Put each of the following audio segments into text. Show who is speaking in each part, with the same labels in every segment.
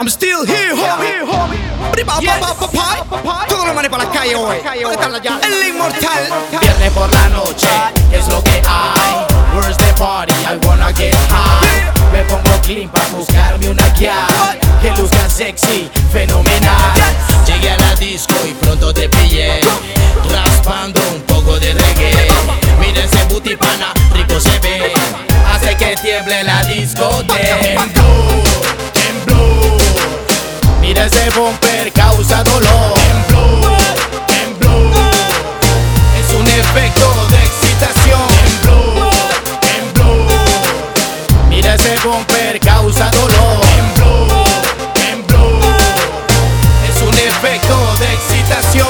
Speaker 1: I'm still here, homie. Todos los manes para la calle hoy. El inmortal.
Speaker 2: Viernes por la noche es lo que hay. Where's the party? I wanna get high. Me pongo clean para buscarme una gal que luzca sexy, fenomenal. Llegué a la disco y pronto te pillé. Raspando un poco de reggae. Mira ese booty pana, rico se ve. Hace que tiemble la discoteca. Tembló, tembló. Mira ese bumper, causa dolor. Tembló, tembló. Es un efecto de excitación. Tembló, tembló. Mira ese bumper, causa dolor. Tembló, tembló. Es un efecto de excitación.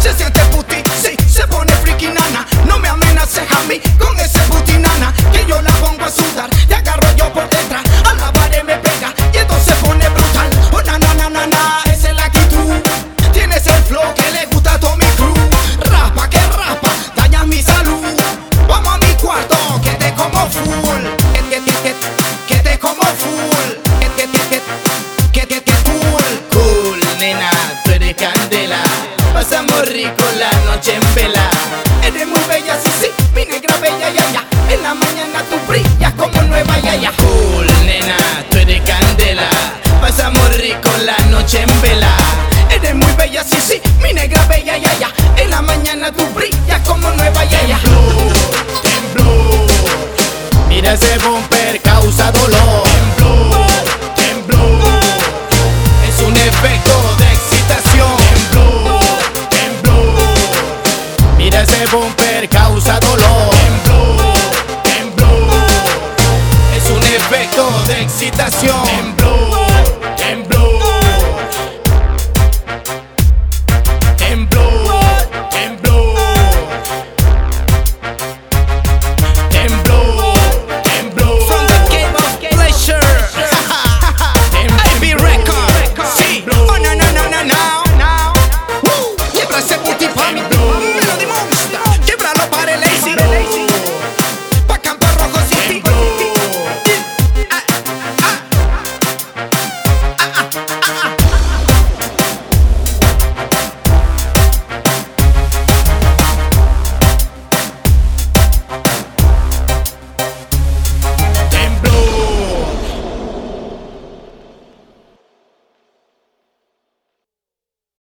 Speaker 1: Se siente puti, sí, se pone friki nana. No me amenaces a mí con ese puti nana. Que yo la pongo a sudar, te agarro yo por detrás.
Speaker 2: Pasamos rico la noche en vela.
Speaker 1: Eres muy bella, sí, sí, mi negra bella, ya, ya. En la mañana tú brillas como nueva, ya,
Speaker 2: ya. Cool, nena, tú eres candela. Pasamos rico la noche en vela.
Speaker 1: Eres muy bella, sí, sí, mi negra bella, ya, ya. En la mañana tú brillas como nueva, ya, ya.
Speaker 2: Tembló, tembló. Mira ese bumper, causa dolor.